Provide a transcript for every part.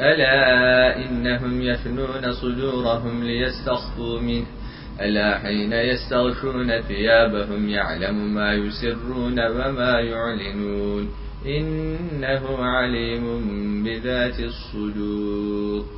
ألا إنهم يفنون صدورهم ليستخفوا منه؟ ألا حين يستغشون ثيابهم يعلم ما يسرون وما يعلنون؟ إنه عليم بذات الصدور.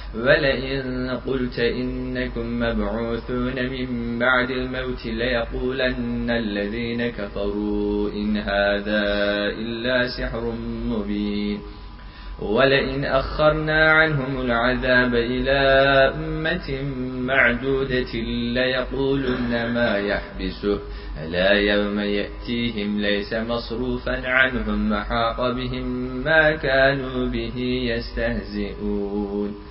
ولئن قلت إنكم مبعوثون من بعد الموت ليقولن الذين كفروا إن هذا إلا سحر مبين. ولئن أخرنا عنهم العذاب إلى أمة معدودة ليقولن ما يحبسه. ألا يوم يأتيهم ليس مصروفا عنهم وحاق بهم ما كانوا به يستهزئون.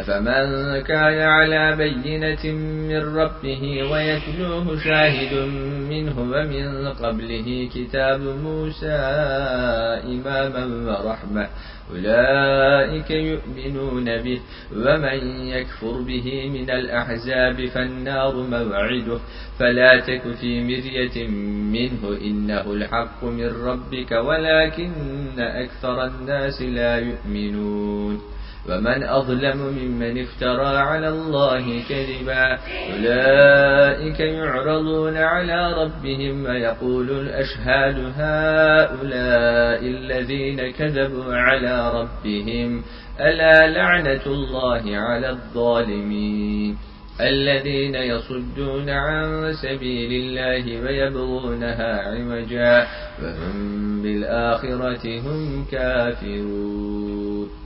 أفمن كان على بينة من ربه ويتلوه شاهد منه ومن قبله كتاب موسى إماما ورحمة أولئك يؤمنون به ومن يكفر به من الأحزاب فالنار موعده فلا تك في مرية منه إنه الحق من ربك ولكن أكثر الناس لا يؤمنون ومن أظلم ممن افترى على الله كذبا أولئك يعرضون على ربهم ويقول الأشهاد هؤلاء الذين كذبوا على ربهم ألا لعنة الله على الظالمين الذين يصدون عن سبيل الله ويبغونها عوجا وهم بالآخرة هم كافرون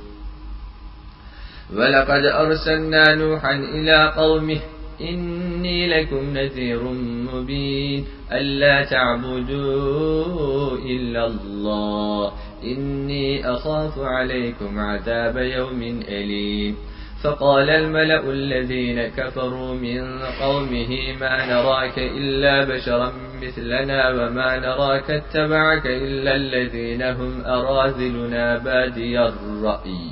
ولقد أرسلنا نوحا إلى قومه إني لكم نذير مبين ألا تعبدوا إلا الله إني أخاف عليكم عذاب يوم أليم فقال الملأ الذين كفروا من قومه ما نراك إلا بشرا مثلنا وما نراك اتبعك إلا الذين هم أراذلنا بادي الرأي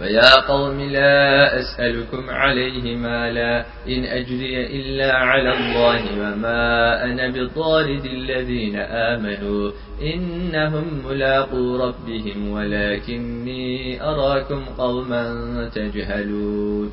فيا قوم لا أسألكم عليه مالا إن أجري إلا على الله وما أنا بطارد الذين آمنوا إنهم ملاقوا ربهم ولكني أراكم قوما تجهلون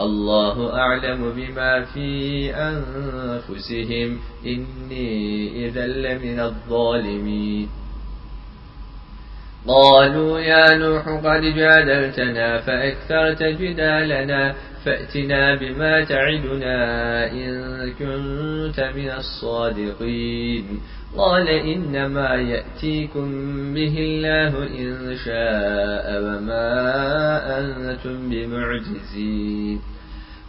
الله أعلم بما في أنفسهم. إني إذا لمن الظالمين. قالوا يا نوح قد جادلتنا فأكثرت جدالنا فأتنا بما تعدنا إن كنت من الصادقين. قال إنما يأتيكم به الله إن شاء وما أنتم بمعجزين.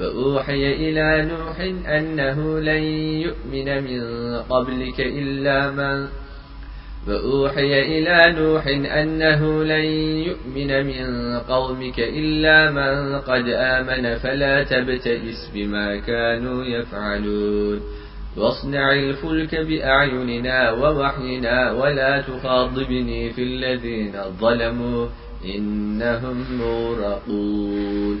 وأوحي إلى نوح أنه لن يؤمن من قبلك إلا من وأوحي إلى نوح أنه لن يؤمن من قومك إلا من قد آمن فلا تبتئس بما كانوا يفعلون واصنع الفلك بأعيننا ووحينا ولا تخاضبني في الذين ظلموا إنهم مورقون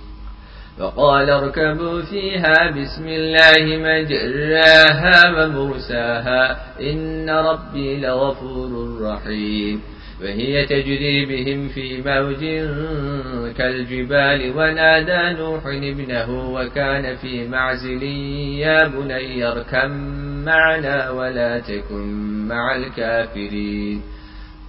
فقال اركبوا فيها بسم الله مجراها ومرساها إن ربي لغفور رحيم وهي تجري بهم في موج كالجبال ونادى نوح ابنه وكان في معزل يا بني اركم معنا ولا تكن مع الكافرين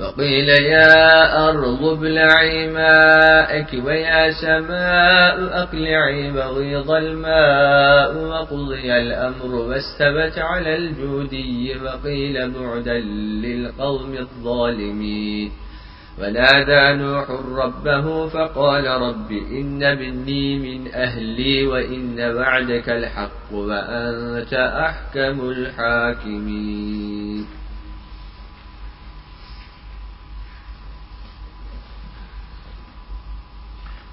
وقيل يا أرض ابلعي ماءك ويا سماء أقلعي بغيض الماء وقضي الأمر واستبت على الجودي وقيل بعدا للقوم الظالمين. ونادى نوح ربه فقال رب إن ابني من أهلي وإن وعدك الحق وأنت أحكم الحاكمين.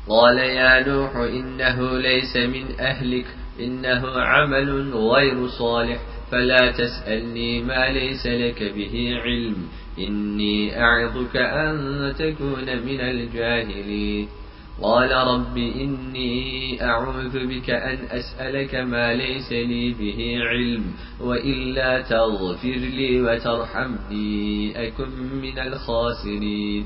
قال يا نوح إنه ليس من أهلك إنه عمل غير صالح فلا تسألني ما ليس لك به علم إني أعظك أن تكون من الجاهلين. قال رب إني أعوذ بك أن أسألك ما ليس لي به علم وإلا تغفر لي وترحمني أكن من الخاسرين.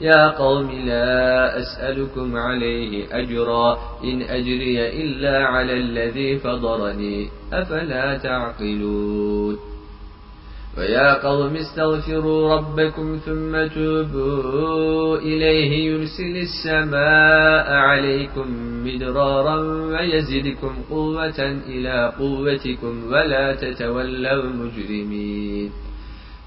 يا قوم لا أسألكم عليه أجرا إن أجري إلا على الذي فضرني أفلا تعقلون؟ ويا قوم استغفروا ربكم ثم توبوا إليه يرسل السماء عليكم مدرارا ويزدكم قوة إلى قوتكم ولا تتولوا مجرمين.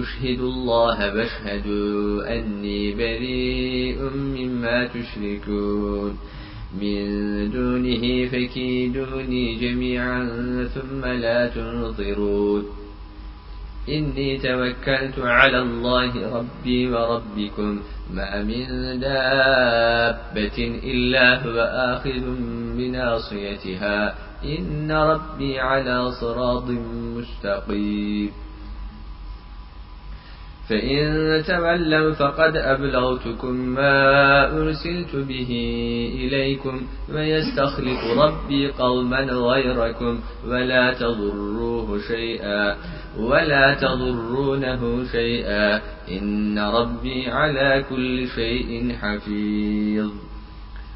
أشهد الله واشهدوا أني بريء مما تشركون. من دونه فكيدوني جميعا ثم لا تنظرون. إني توكلت على الله ربي وربكم ما من دابة إلا هو آخذ بناصيتها. إن ربي على صراط مستقيم. فإن تولوا فقد أبلغتكم ما أرسلت به إليكم ويستخلف ربي قوما غيركم ولا تضروه شيئا ولا تضرونه شيئا إن ربي على كل شيء حفيظ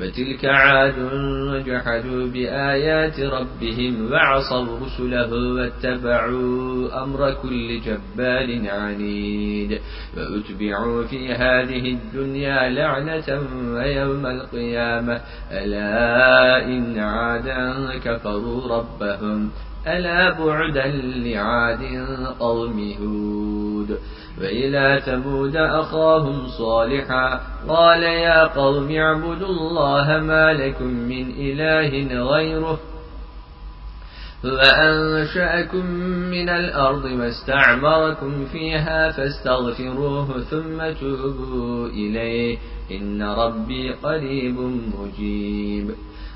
وتلك عاد جحدوا بآيات ربهم وعصوا رسله واتبعوا أمر كل جبار عنيد فأتبعوا في هذه الدنيا لعنة ويوم القيامة. ألا إن عادا كفروا ربهم. ألا بعدا لعاد قوم هود. وإلى ثمود أخاهم صالحا. قال يا قوم اعبدوا الله ما لكم من إله غيره وأنشأكم من الأرض واستعمركم فيها فاستغفروه ثم توبوا إليه. إن ربي قريب مجيب.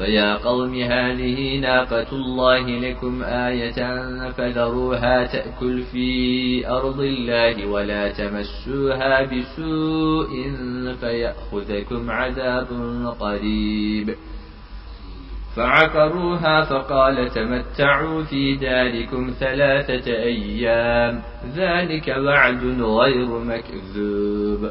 ويا قوم هذه ناقة الله لكم آية فذروها تأكل في أرض الله ولا تمسوها بسوء فيأخذكم عذاب قريب فعقروها فقال تمتعوا في داركم ثلاثة أيام ذلك وعد غير مكذوب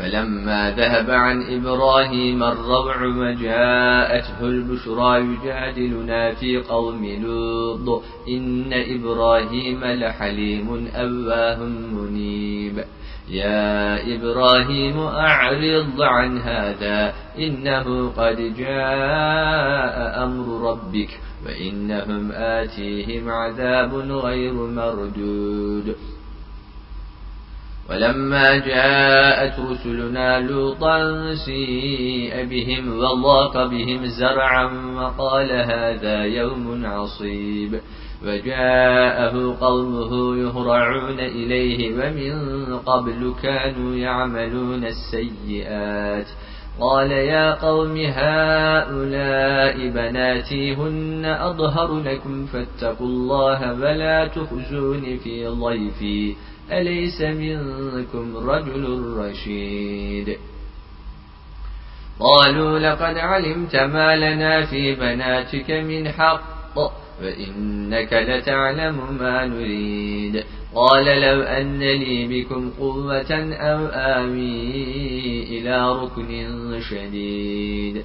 فلما ذهب عن إبراهيم الروع وجاءته البشرى يجادلنا في قوم لوط. إن إبراهيم لحليم أواه منيب. يا إبراهيم أعرض عن هذا إنه قد جاء أمر ربك وإنهم آتيهم عذاب غير مردود. ولما جاءت رسلنا لوطا سيء بهم وضاق بهم زرعا وقال هذا يوم عصيب. وجاءه قومه يهرعون إليه ومن قبل كانوا يعملون السيئات. قال يا قوم هؤلاء بناتي هن أظهر لكم فاتقوا الله ولا تخزون في ضيفي. أليس منكم رجل رشيد؟ قالوا لقد علمت ما لنا في بناتك من حق فإنك لتعلم ما نريد. قال لو أن لي بكم قوة أو آوي إلى ركن شديد.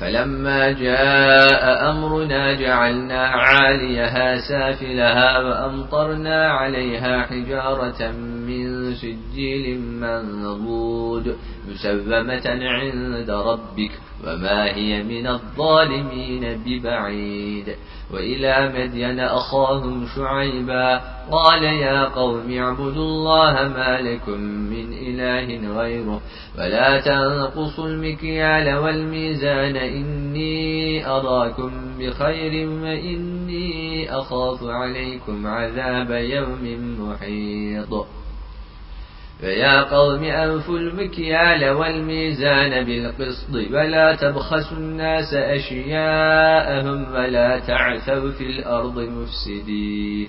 فلما جاء أمرنا جعلنا عاليها سافلها وأمطرنا عليها حجارة من سجيل منضود مسومة عند ربك وما هي من الظالمين ببعيد وإلى مدين أخاهم شعيبا قال يا قوم اعبدوا الله ما لكم من إله غيره ولا تنقصوا المكيال والميزان إني أراكم بخير وإني أخاف عليكم عذاب يوم محيط. فيا قوم أنفوا المكيال والميزان بالقسط ولا تبخسوا الناس أشياءهم ولا تعثوا في الأرض مفسدين.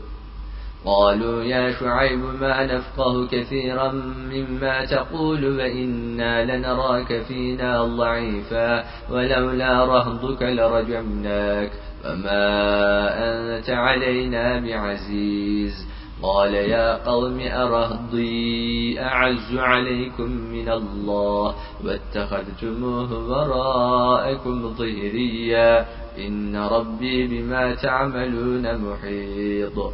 قالوا يا شعيب ما نفقه كثيرا مما تقول وإنا لنراك فينا ضعيفا ولولا رهضك لرجمناك وما أنت علينا بعزيز قال يا قوم أرهضي أعز عليكم من الله واتخذتموه وراءكم ظهريا إن ربي بما تعملون محيط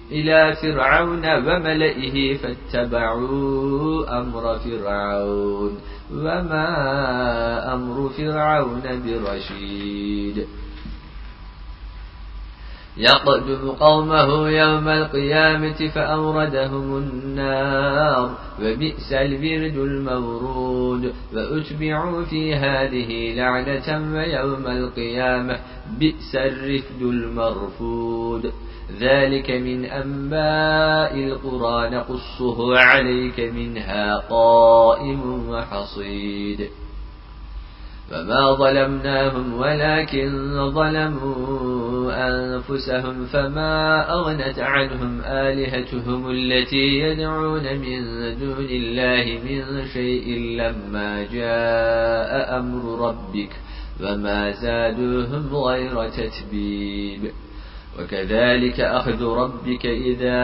إلى فرعون وملئه فاتبعوا أمر فرعون وما أمر فرعون برشيد. يقدم قومه يوم القيامة فأوردهم النار وبئس البرد المورود. وأتبعوا في هذه لعنة ويوم القيامة بئس الرفد المرفود. ذلك من أنباء القرى نقصه عليك منها قائم وحصيد. فما ظلمناهم ولكن ظلموا أنفسهم فما أغنت عنهم آلهتهم التي يدعون من دون الله من شيء لما جاء أمر ربك فما زادوهم غير تتبيب. وكذلك أخذ ربك إذا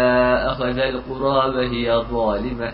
أخذ القرى وهي ظالمة.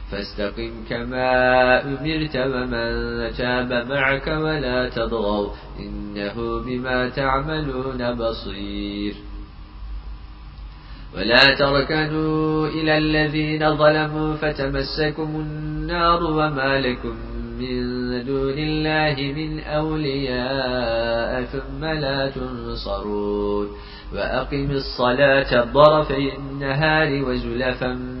فاستقم كما أمرت ومن تاب معك ولا تضغوا إنه بما تعملون بصير. ولا تركنوا إلى الذين ظلموا فتمسكم النار وما لكم من دون الله من أولياء ثم لا تنصرون. وأقم الصلاة ضرفي النهار وزلفا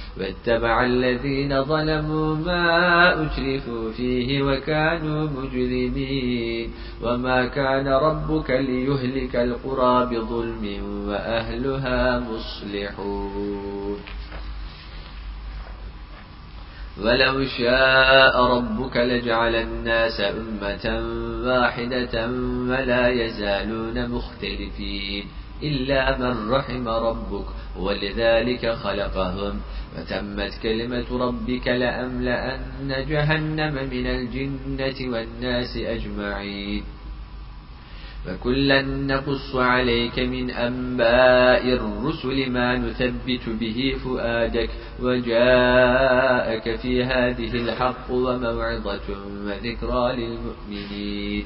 واتبع الذين ظلموا ما أشرفوا فيه وكانوا مجرمين وما كان ربك ليهلك القرى بظلم وأهلها مصلحون. ولو شاء ربك لجعل الناس أمة واحدة ولا يزالون مختلفين. إلا من رحم ربك ولذلك خلقهم. وتمت كلمة ربك لأملأن جهنم من الجنة والناس أجمعين. فكلا نقص عليك من أنباء الرسل ما نثبت به فؤادك وجاءك في هذه الحق وموعظة وذكرى للمؤمنين.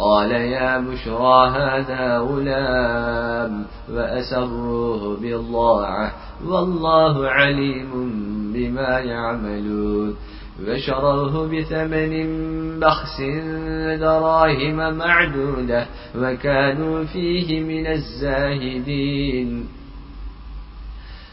قال يا بشرى هذا غلام وأسروه بالضاعة والله عليم بما يعملون وشروه بثمن بخس دراهم معدودة وكانوا فيه من الزاهدين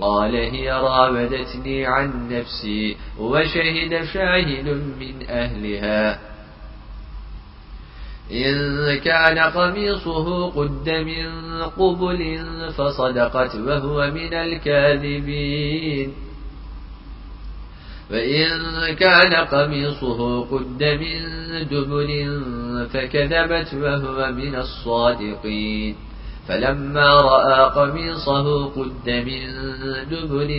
قال هي راودتني عن نفسي وشهد شاهد من أهلها. إن كان قميصه قد من قبل فصدقت وهو من الكاذبين. وإن كان قميصه قد من دبر فكذبت وهو من الصادقين. فلما رأى قميصه قد من دبر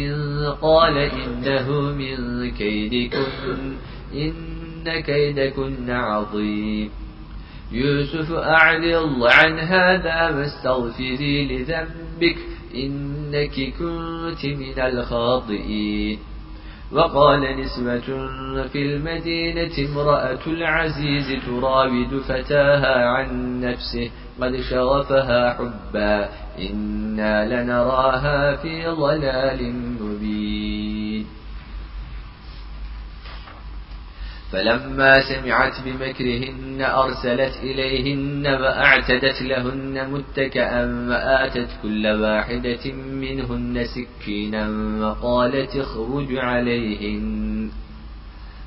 قال إنه من كيدكن إن كيدكن عظيم. يوسف أعرض عن هذا واستغفري لذنبك إنك كنت من الخاطئين. وقال نسمة في المدينة امرأة العزيز تراود فتاها عن نفسه قد شغفها حبا إنا لنراها في ضلال مبين. فلما سمعت بمكرهن أرسلت إليهن وأعتدت لهن متكأا وآتت كل واحدة منهن سكينا وقالت اخرج عليهن.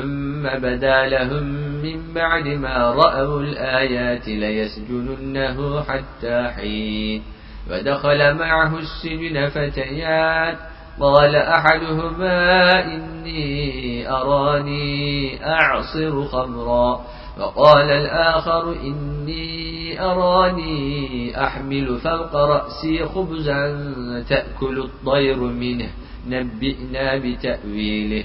ثم بدا لهم من بعد ما رأوا الآيات ليسجننه حتى حين. ودخل معه السجن فتيان. قال أحدهما إني أراني أعصر خمرا. وقال الآخر إني أراني أحمل فوق رأسي خبزا تأكل الطير منه. نبئنا بتأويله.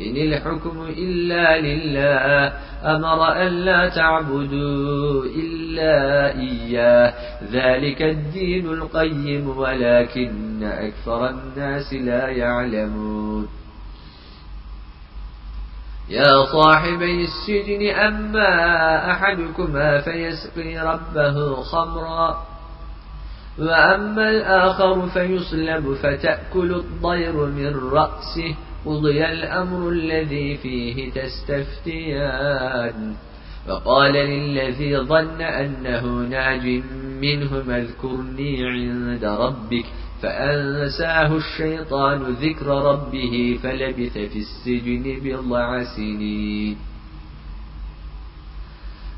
إن الحكم إلا لله أمر أن لا تعبدوا إلا إياه. ذلك الدين القيم ولكن أكثر الناس لا يعلمون. يا صاحبي السجن أما أحدكما فيسقي ربه خمرا وأما الآخر فيصلب فتأكل الضير من رأسه. قضي الأمر الذي فيه تستفتيان. فقال للذي ظن أنه ناج منهما اذكرني عند ربك. فأنساه الشيطان ذكر ربه فلبث في السجن بضع سنين.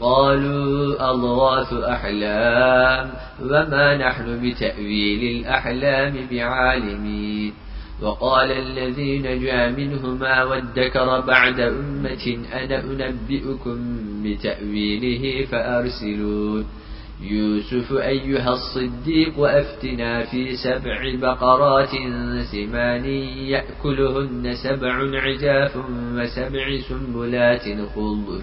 قالوا أضغاث أحلام وما نحن بتأويل الأحلام بعالمين. وقال الذي نجا منهما وادكر بعد أمة أنا أنبئكم بتأويله فأرسلون. يوسف أيها الصديق أفتنا في سبع بقرات سمان يأكلهن سبع عجاف وسبع سنبلات خضر.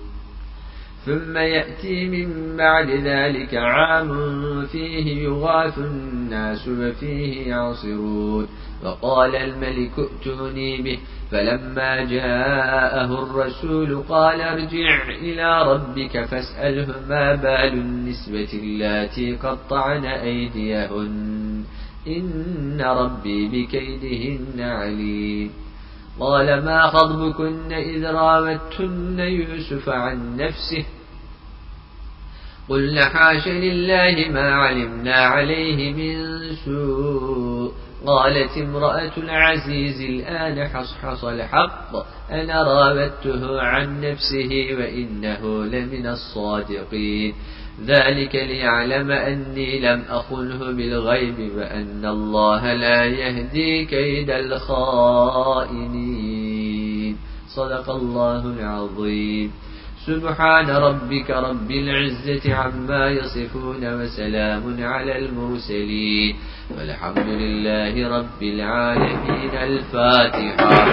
ثم يأتي من بعد ذلك عام فيه يغاث الناس وفيه يعصرون. وقال الملك ائتوني به. فلما جاءه الرسول قال ارجع إلى ربك فاسأله ما بال النسبة اللاتي قطعن أيديهن. إن ربي بكيدهن عليم. قال ما خضبكن إذ راوتن يوسف عن نفسه؟ قلنا حاش لله ما علمنا عليه من سوء. قالت امرأة العزيز الآن حصحص الحق أنا راودته عن نفسه وإنه لمن الصادقين. ذلك ليعلم أني لم أخنه بالغيب وأن الله لا يهدي كيد الخائنين. صدق الله العظيم. سبحان ربك رب العزة عما يصفون وسلام على المرسلين. والحمد لله رب العالمين. الفاتحة.